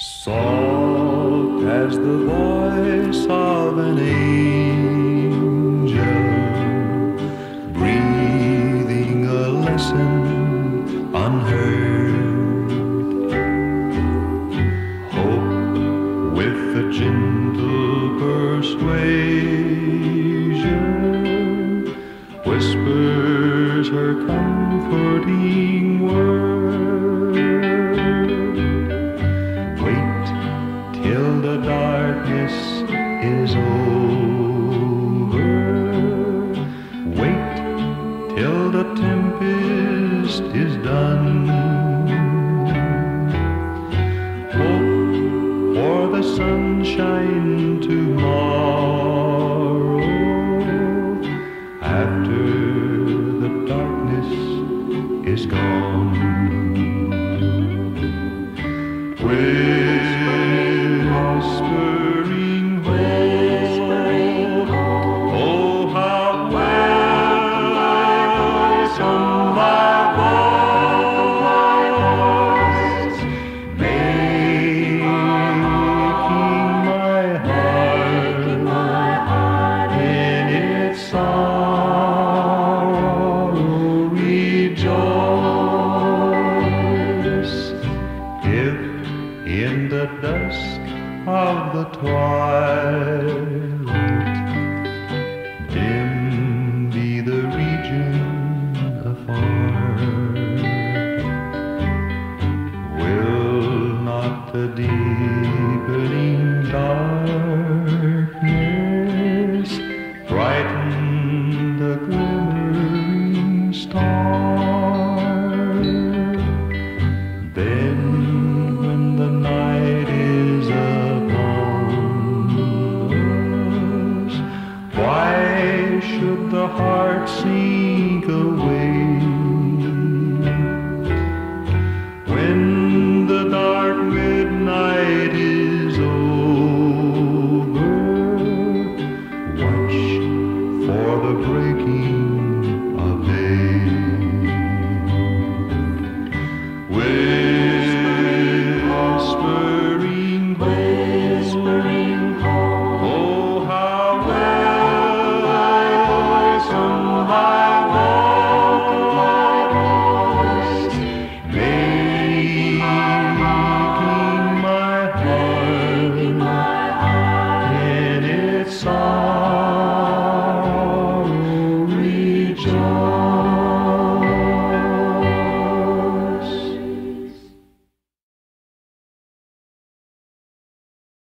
Soft as the voice of an angel, breathing a lesson unheard. Hope with a gentle persuasion whispers her comforting word. Wait till the darkness is over. in the dusk of the twilight. Dim be the region afar. Will not the deepening dark? should the heart sink away.